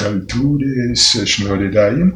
Kaltūri sešņu lidājiem